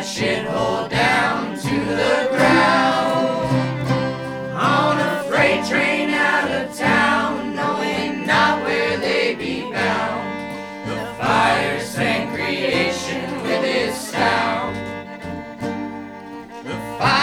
that shithole down to the ground. On a freight train out of town, knowing not where they be bound. The fire sank creation with its sound. The fire